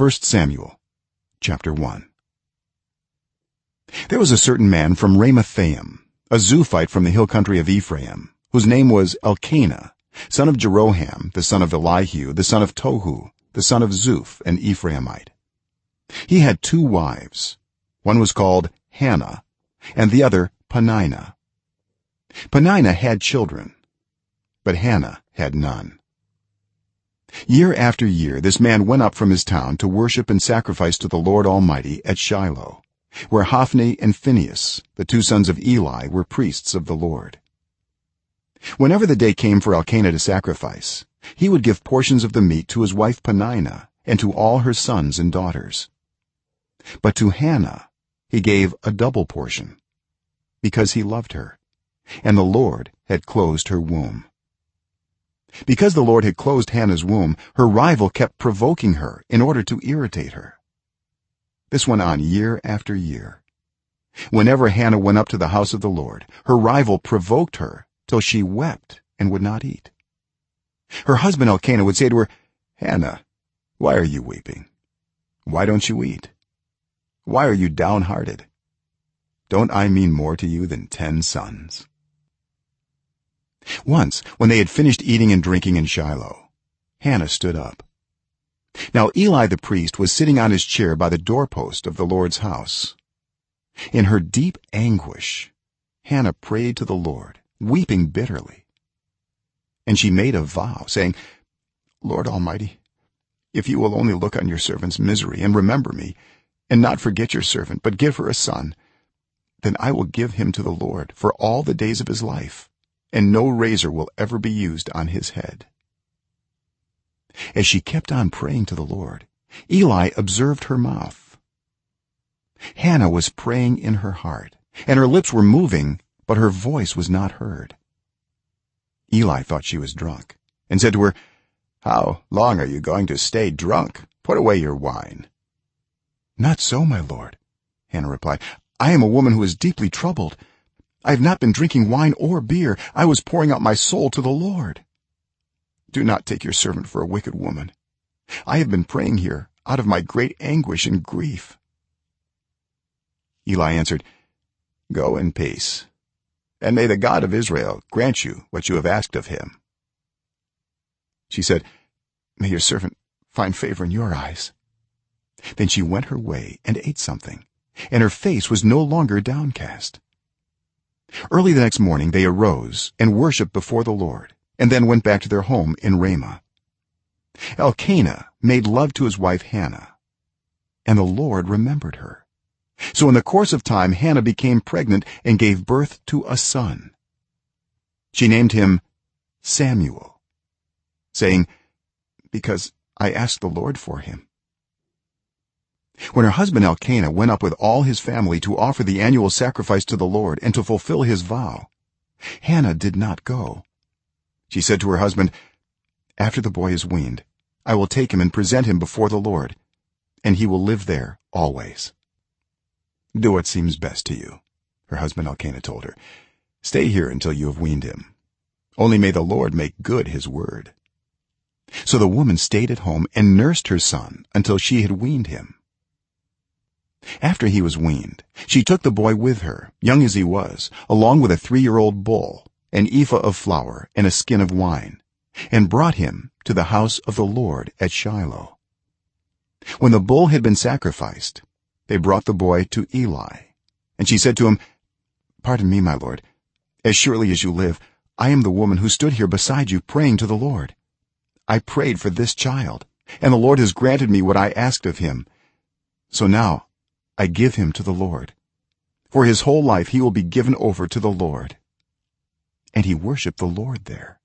1 samuel chapter 1 there was a certain man from ramathaim a zuphite from the hill country of ephraim whose name was elkanah son of jeroham the son of elihu the son of tohu the son of zuph an ephraimite. He had two wives. One was called hannah and the other peninnah peninnah had children but hannah had none year after year this man went up from his town to worship and sacrifice to the lord almighty at shiloh where hophni and phinehas the two sons of eli were priests of the lord. Whenever the day came for elkanah to sacrifice he would give portions of the meat to his wife peninnah and to all her sons and daughters. But to hannah he gave a double portion because he loved her and the lord had closed her womb because the lord had closed hannah's womb her rival kept provoking her in order to irritate her. This went on year after year. Whenever hannah went up to the house of the lord her rival provoked her till she wept and would not eat. Her husband elkanah would say to her hannah why are you weeping? Why don't you eat? Why are you downhearted? Don't i mean more to you than 10 sons once when they had finished eating and drinking in shiloh hannah stood up. Now eli the priest was sitting on his chair by the doorpost of the lord's house. In her deep anguish hannah prayed to the lord weeping bitterly. And she made a vow saying lord almighty if you will only look on your servant's misery and remember me and not forget your servant but give her a son then i will give him to the lord for all the days of his life and no razor will ever be used on his head. As she kept on praying to the lord eli observed her mouth. Hannah was praying in her heart and her lips were moving but her voice was not heard. Eli thought she was drunk and said to her how long are you going to stay drunk? Put away your wine. Not so my lord hannah replied. I am a woman who is deeply troubled i have not been drinking wine or beer. I was pouring out my soul to the lord. Do not take your servant for a wicked woman. I have been praying here out of my great anguish and grief. Eli answered go in peace and may the god of israel grant you what you have asked of him. She said may your servant find favor in your eyes. Then she went her way and ate something and her face was no longer downcast early the next morning they arose and worshipped before the lord and then went back to their home in ramah. Elkanah made love to his wife hannah and the lord remembered her. So in the course of time hannah became pregnant and gave birth to a son. She named him samuel saying because i asked the lord for him when her husband elkanah went up with all his family to offer the annual sacrifice to the lord and to fulfill his vow hannah did not go. She said to her husband after the boy is weaned i will take him and present him before the lord and he will live there always. Do what seems best to you her husband elkanah told her. Stay here until you have weaned him. Only may the lord make good his word. So the woman stayed at home and nursed her son until she had weaned him after he was weaned she took the boy with her young as he was along with a 3-year-old bull an ephah of flour and a skin of wine and brought him to the house of the lord at shiloh. When the bull had been sacrificed they brought the boy to eli and she said to him pardon me my lord. As surely as you live i am the woman who stood here beside you praying to the lord. I prayed for this child and the lord has granted me what i asked of him. So now i give him to the lord. For his whole life he will be given over to the lord. And he worshiped the lord there